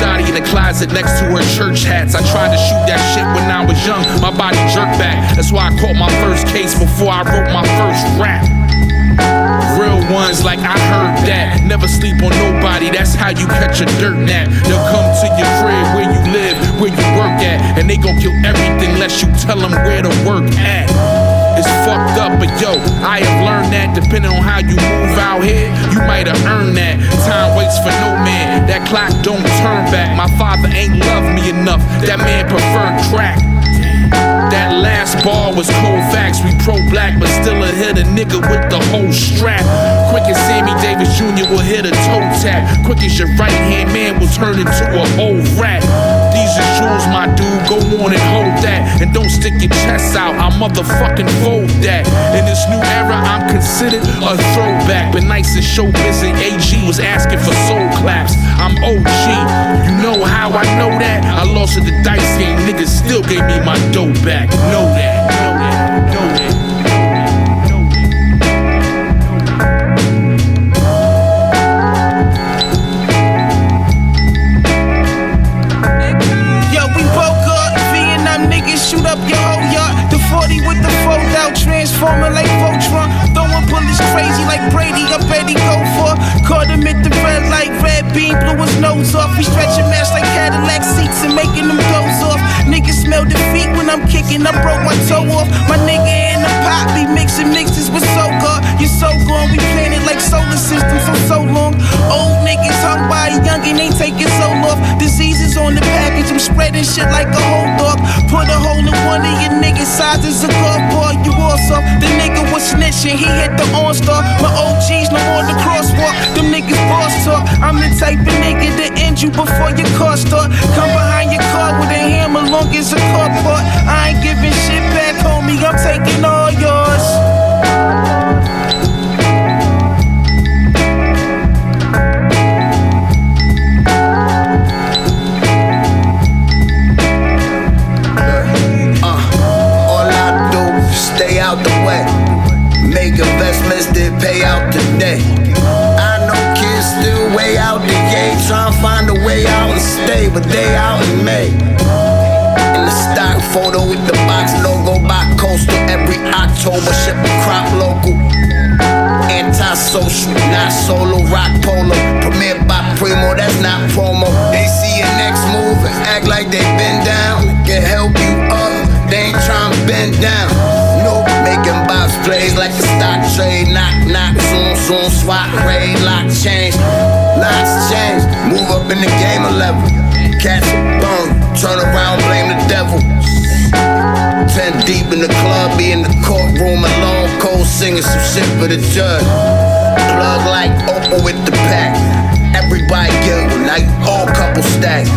shotty in the closet next to her church hats. I tried to shoot that shit when I was young. My body jerked back. That's why I caught my first case before I wrote my first rap. Real ones like I heard that. Never sleep on nobody, that's how you catch a dirt nap. They'll come to your crib where you live, where you work at, and they gon' kill everything unless you tell them where to work at. It's fucked up, but yo, I have learned that depending on how you move out here, you might have earned that. Time waits for no that clock don't turn back. My father ain't loved me enough, that man preferred crack. That last ball was cold facts. We pro black, but still a hit a nigga with the whole strap. Quick as Sammy Davis Jr. will hit a toe tap. Quick as your right hand man will turn into a old rat. These are jewels, my dude. Go on and. Don't stick your chest out. I motherfucking fold that. In this new era, I'm considered a throwback. But nice and show busy. AG was asking for soul claps. I'm OG. You know how I know that? I lost at the dice game. Niggas still gave me my dough back. Know that. Whole yard. The 40 with the fold out, transforming like Voltron. Throwing bullets crazy like Brady, I bet he go for. Caught him at the red light, red beam, blew his nose off. We stretching mash like Cadillac seats and making them doze off. Niggas smell defeat when I'm kicking, I broke my toe off. My nigga in the pot be mixing mixes with so good. You so gone, we planted like solar systems for so long. Old niggas youngin', they taking so off. Diseases on the package, I'm spreading shit like a whole dog. Put a hole in one of your niggas' sizes a golf ball. You also, the nigga was snitching, he hit the OnStar. My OGs no on the crosswalk, them niggas boss talk. I'm the type of nigga to end you before your car start. Come behind your car with a hammer long as a car part. I ain't giving shit back, homie, I'm taking all out the way. Make investments that pay out today. I know kids still way out the gate, trying to find a way out and stay, but they out in May. In the stock photo with the box logo by coastal every October, ship a crop local. Anti-social, not solo, rock polo. Premiered by Primo, that's not promo. They see your next move and act like they stock trade. Knock, knock, zoom, zoom, swat, raid, lock, change. Lots change, move up in the game 11. Catch a bone, turn around, blame the devil. Ten deep in the club, be in the courtroom alone, cold singing some shit for the judge. Plug like Oprah with the pack. Everybody get like all couple stacks.